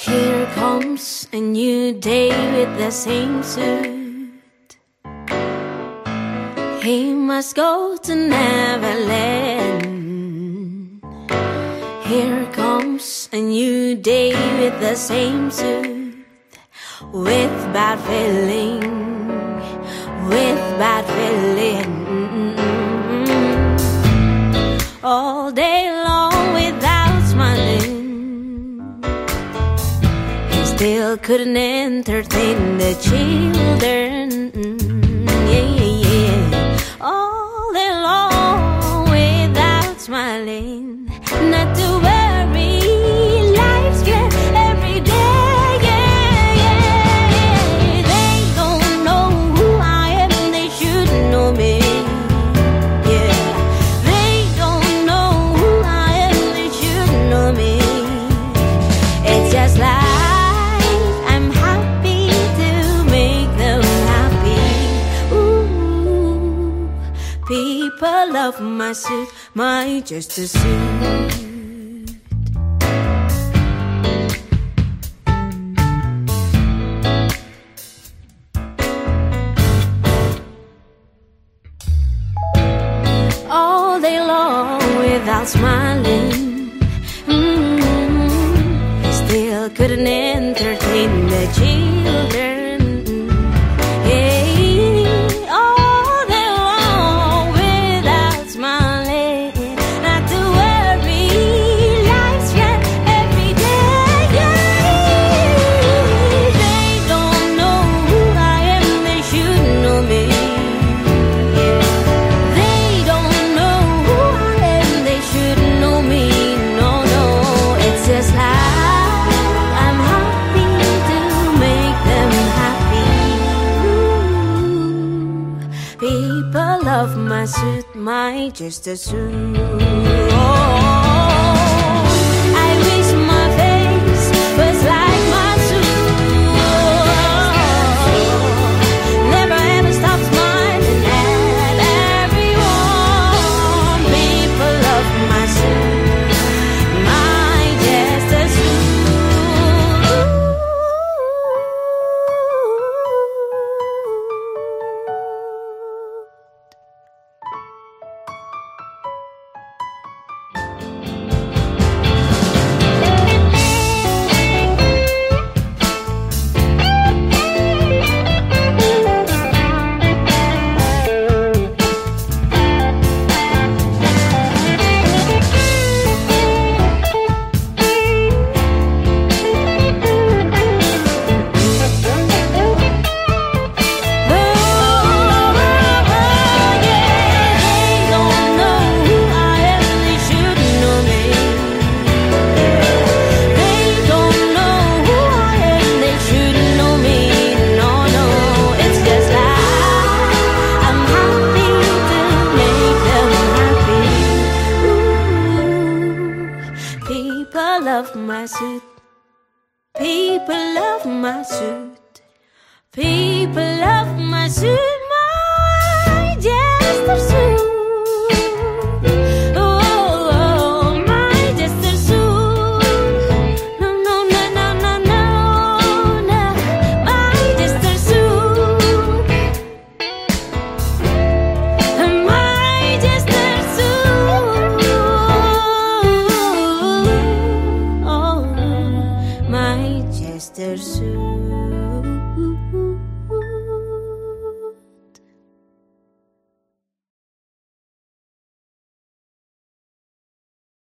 Here comes a new day with the same suit. He must go to Neverland. Here comes a new day with the same suit. With bad feeling, with bad feeling. All day. couldn't entertain the children. People love my suit, my just a suit. without smiling. Mm-hmm. Still couldn't entertain the children. People love my suit, my just a suit. love my suit. People love my suit. People love my suit.